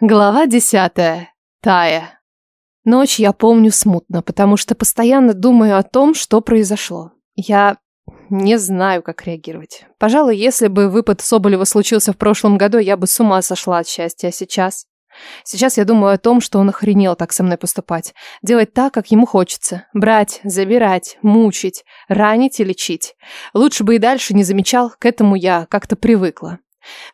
Глава десятая. Тая. Ночь я помню смутно, потому что постоянно думаю о том, что произошло. Я не знаю, как реагировать. Пожалуй, если бы выпад Соболева случился в прошлом году, я бы с ума сошла от счастья, а сейчас... Сейчас я думаю о том, что он охренел так со мной поступать. Делать так, как ему хочется. Брать, забирать, мучить, ранить и лечить. Лучше бы и дальше не замечал, к этому я как-то привыкла.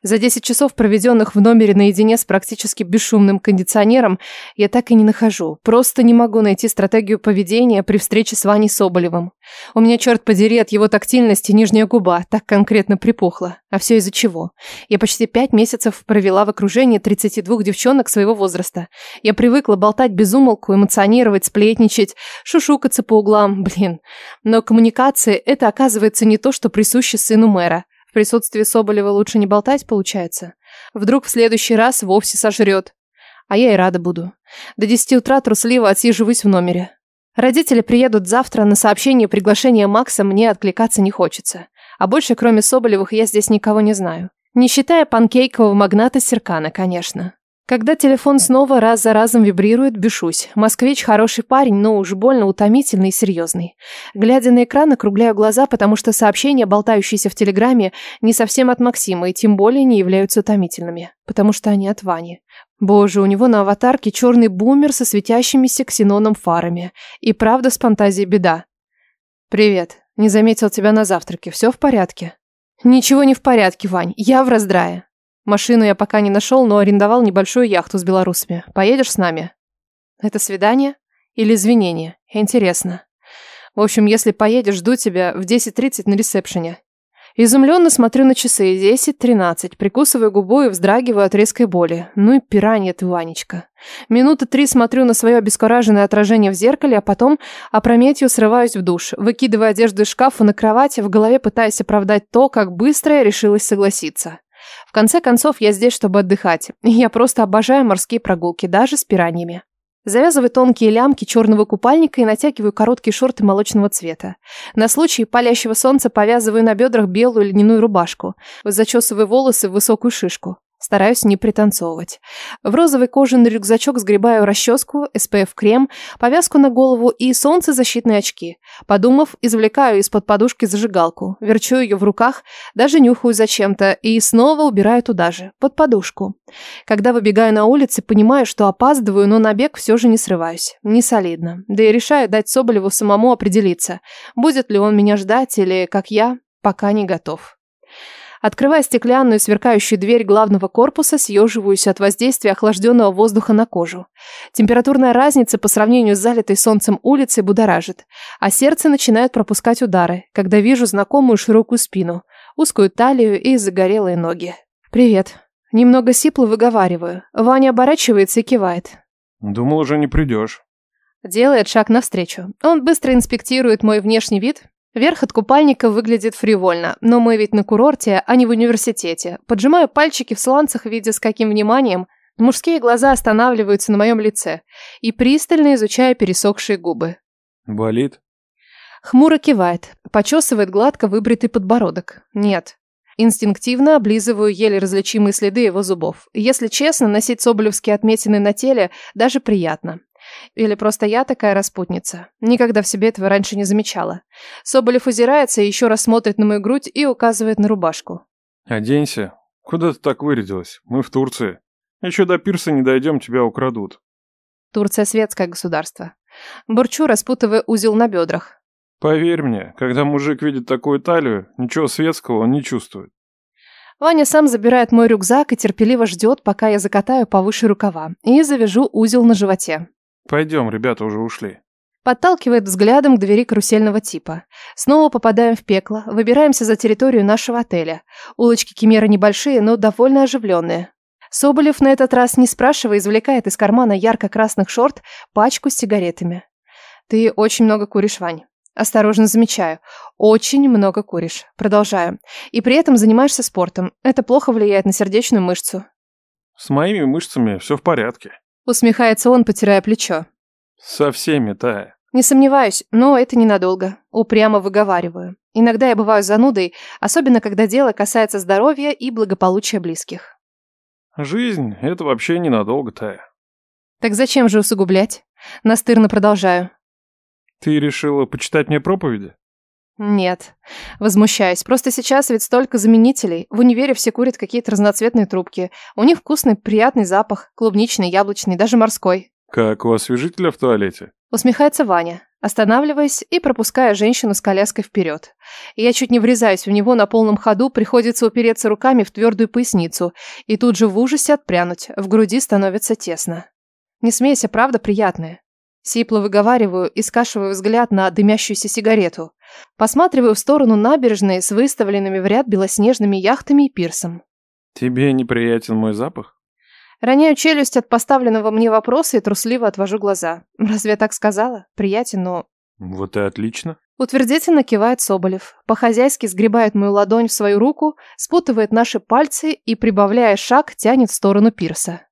За 10 часов, проведенных в номере наедине с практически бесшумным кондиционером, я так и не нахожу. Просто не могу найти стратегию поведения при встрече с Ваней Соболевым. У меня, черт подери, от его тактильности нижняя губа так конкретно припухла. А все из-за чего? Я почти 5 месяцев провела в окружении 32 девчонок своего возраста. Я привыкла болтать без умолку, эмоционировать, сплетничать, шушукаться по углам, блин. Но коммуникации – это, оказывается, не то, что присуще сыну мэра. В присутствии Соболева лучше не болтать, получается. Вдруг в следующий раз вовсе сожрет. А я и рада буду. До 10 утра трусливо отсиживаюсь в номере. Родители приедут завтра, на сообщение приглашения Макса мне откликаться не хочется. А больше, кроме Соболевых, я здесь никого не знаю. Не считая панкейкового магната Серкана, конечно. Когда телефон снова раз за разом вибрирует, бешусь. Москвич хороший парень, но уж больно утомительный и серьезный. Глядя на экран, округляю глаза, потому что сообщения, болтающиеся в Телеграме, не совсем от Максима и тем более не являются утомительными. Потому что они от Вани. Боже, у него на аватарке черный бумер со светящимися ксеноном фарами. И правда с фантазией беда. «Привет. Не заметил тебя на завтраке. Все в порядке?» «Ничего не в порядке, Вань. Я в раздрае». Машину я пока не нашел, но арендовал небольшую яхту с белорусами. Поедешь с нами? Это свидание? Или извинение? Интересно. В общем, если поедешь, жду тебя в 10.30 на ресепшене. Изумленно смотрю на часы. 10.13. Прикусываю губу и вздрагиваю от резкой боли. Ну и пиранья ты, Ванечка. Минуты три смотрю на свое обескураженное отражение в зеркале, а потом опрометью срываюсь в душ, выкидывая одежду из шкафа на кровати, в голове пытаясь оправдать то, как быстро я решилась согласиться. Конце концов, я здесь, чтобы отдыхать. Я просто обожаю морские прогулки, даже с пираньями. Завязываю тонкие лямки черного купальника и натягиваю короткие шорты молочного цвета. На случай палящего солнца повязываю на бедрах белую льняную рубашку. Зачесываю волосы в высокую шишку. Стараюсь не пританцовывать. В розовый кожаный рюкзачок сгребаю расческу, SPF-крем, повязку на голову и солнцезащитные очки. Подумав, извлекаю из-под подушки зажигалку, верчу ее в руках, даже нюхаю зачем-то и снова убираю туда же, под подушку. Когда выбегаю на улице, понимаю, что опаздываю, но на бег все же не срываюсь. Не солидно. Да и решаю дать Соболеву самому определиться, будет ли он меня ждать или, как я, пока не готов. Открывая стеклянную сверкающую дверь главного корпуса, съеживаюсь от воздействия охлажденного воздуха на кожу. Температурная разница по сравнению с залитой солнцем улицей будоражит, а сердце начинает пропускать удары, когда вижу знакомую широкую спину, узкую талию и загорелые ноги. «Привет». Немного сипло выговариваю. Ваня оборачивается и кивает. «Думал, уже не придешь». Делает шаг навстречу. Он быстро инспектирует мой внешний вид, Верх от купальника выглядит фривольно, но мы ведь на курорте, а не в университете. Поджимаю пальчики в сланцах, видя с каким вниманием мужские глаза останавливаются на моем лице и пристально изучая пересохшие губы. «Болит?» Хмуро кивает, почесывает гладко выбритый подбородок. «Нет». Инстинктивно облизываю еле различимые следы его зубов. Если честно, носить соболевские отметины на теле даже приятно. Или просто я такая распутница? Никогда в себе этого раньше не замечала. Соболев озирается и еще раз смотрит на мою грудь и указывает на рубашку. «Оденься. Куда ты так вырядилась? Мы в Турции. Еще до пирса не дойдем, тебя украдут». Турция светское государство. Бурчу, распутывая узел на бедрах. Поверь мне, когда мужик видит такую талию, ничего светского он не чувствует. Ваня сам забирает мой рюкзак и терпеливо ждет, пока я закатаю повыше рукава и завяжу узел на животе. Пойдем, ребята уже ушли. Подталкивает взглядом к двери карусельного типа. Снова попадаем в пекло, выбираемся за территорию нашего отеля. Улочки Кемера небольшие, но довольно оживленные. Соболев на этот раз, не спрашивая, извлекает из кармана ярко-красных шорт пачку с сигаретами. «Ты очень много куришь, Вань». Осторожно замечаю. Очень много куришь. Продолжаю. И при этом занимаешься спортом. Это плохо влияет на сердечную мышцу. С моими мышцами все в порядке. Усмехается он, потирая плечо. Со всеми, Тая. Не сомневаюсь, но это ненадолго. Упрямо выговариваю. Иногда я бываю занудой, особенно когда дело касается здоровья и благополучия близких. Жизнь — это вообще ненадолго, Тая. Так зачем же усугублять? Настырно продолжаю. Ты решила почитать мне проповеди? Нет. Возмущаюсь. Просто сейчас ведь столько заменителей. В универе все курят какие-то разноцветные трубки. У них вкусный, приятный запах. Клубничный, яблочный, даже морской. Как у освежителя в туалете. Усмехается Ваня, останавливаясь и пропуская женщину с коляской вперед. Я чуть не врезаюсь в него на полном ходу, приходится упереться руками в твердую поясницу и тут же в ужасе отпрянуть. В груди становится тесно. Не смейся, правда приятная. Сипло выговариваю и скашиваю взгляд на дымящуюся сигарету. Посматриваю в сторону набережной с выставленными в ряд белоснежными яхтами и пирсом. Тебе неприятен мой запах? Роняю челюсть от поставленного мне вопроса и трусливо отвожу глаза. Разве я так сказала? Приятен, но... Вот и отлично. Утвердительно кивает Соболев. По-хозяйски сгребает мою ладонь в свою руку, спутывает наши пальцы и, прибавляя шаг, тянет в сторону пирса.